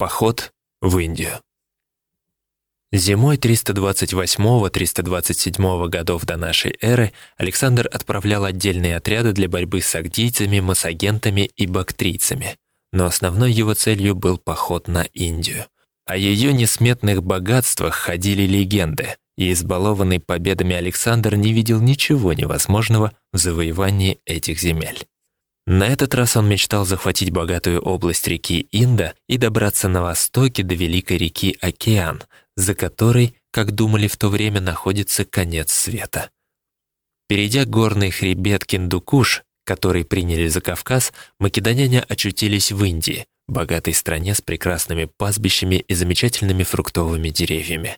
Поход в Индию. Зимой 328-327 годов до нашей эры Александр отправлял отдельные отряды для борьбы с агдийцами, массагентами и бактрийцами. Но основной его целью был поход на Индию. О ее несметных богатствах ходили легенды, и избалованный победами Александр не видел ничего невозможного в завоевании этих земель. На этот раз он мечтал захватить богатую область реки Инда и добраться на востоке до великой реки Океан, за которой, как думали в то время, находится конец света. Перейдя горный хребет Киндукуш, который приняли за Кавказ, македоняне очутились в Индии, богатой стране с прекрасными пастбищами и замечательными фруктовыми деревьями.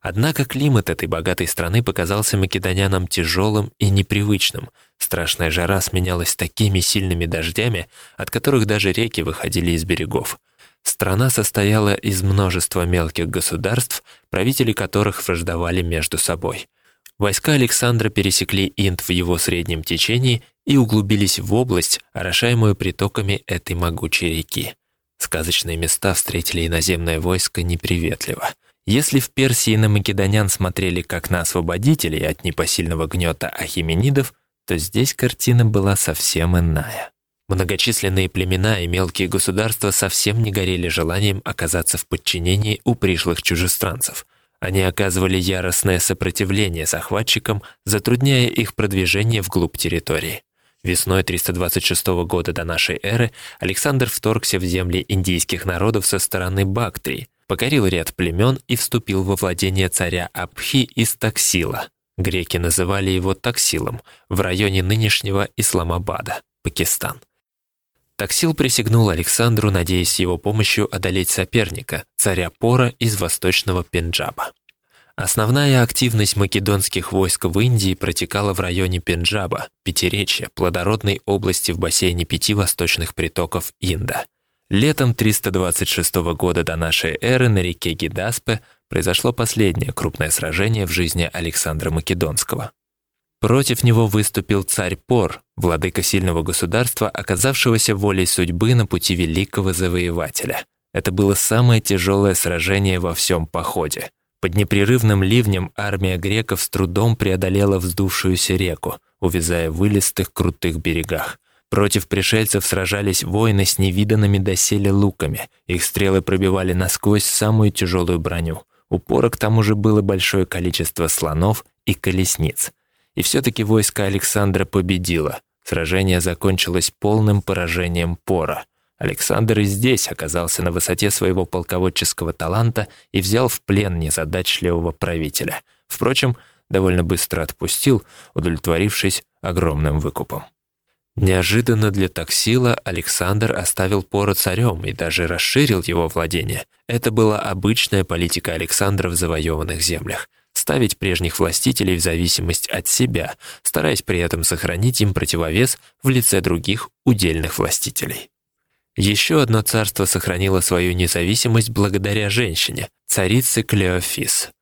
Однако климат этой богатой страны показался македонянам тяжелым и непривычным. Страшная жара сменялась такими сильными дождями, от которых даже реки выходили из берегов. Страна состояла из множества мелких государств, правители которых враждовали между собой. Войска Александра пересекли Инд в его среднем течении и углубились в область, орошаемую притоками этой могучей реки. Сказочные места встретили иноземное войско неприветливо. Если в Персии на македонян смотрели как на освободителей от непосильного гнета ахименидов, то здесь картина была совсем иная. Многочисленные племена и мелкие государства совсем не горели желанием оказаться в подчинении у пришлых чужестранцев. Они оказывали яростное сопротивление захватчикам, затрудняя их продвижение вглубь территории. Весной 326 года до нашей эры Александр вторгся в земли индийских народов со стороны Бактрии, покорил ряд племен и вступил во владение царя Абхи из Таксила. Греки называли его Таксилом в районе нынешнего Исламабада, Пакистан. Таксил присягнул Александру, надеясь его помощью одолеть соперника, царя Пора из восточного Пенджаба. Основная активность македонских войск в Индии протекала в районе Пенджаба, Пятиречья, плодородной области в бассейне пяти восточных притоков Инда – Летом 326 года до нашей эры на реке Гидаспе произошло последнее крупное сражение в жизни Александра Македонского. Против него выступил царь Пор, владыка сильного государства, оказавшегося волей судьбы на пути великого завоевателя. Это было самое тяжелое сражение во всем походе. Под непрерывным ливнем армия греков с трудом преодолела вздувшуюся реку, увязая в вылистых крутых берегах. Против пришельцев сражались воины с невиданными доселе луками. Их стрелы пробивали насквозь самую тяжелую броню. Упора к тому же было большое количество слонов и колесниц. И все-таки войско Александра победило. Сражение закончилось полным поражением Пора. Александр и здесь оказался на высоте своего полководческого таланта и взял в плен незадачливого правителя. Впрочем, довольно быстро отпустил, удовлетворившись огромным выкупом. Неожиданно для Таксила Александр оставил Пора царем и даже расширил его владение. Это была обычная политика Александра в завоеванных землях – ставить прежних властителей в зависимость от себя, стараясь при этом сохранить им противовес в лице других удельных властителей. Еще одно царство сохранило свою независимость благодаря женщине, царице Клеофис.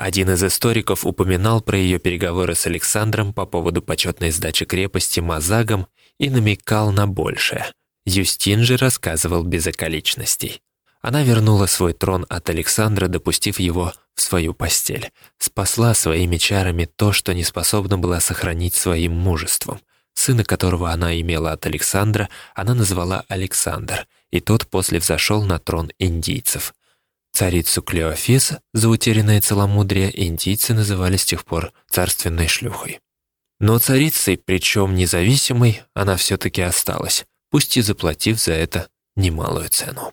Один из историков упоминал про ее переговоры с Александром по поводу почетной сдачи крепости Мазагом и намекал на большее. Юстин же рассказывал без околичностей. Она вернула свой трон от Александра, допустив его в свою постель. Спасла своими чарами то, что не способна была сохранить своим мужеством. Сына которого она имела от Александра, она назвала Александр, и тот после взошел на трон индийцев. Царицу Клеофис за утерянное целомудрие индийцы называли с тех пор царственной шлюхой. Но царицей, причем независимой, она все-таки осталась, пусть и заплатив за это немалую цену.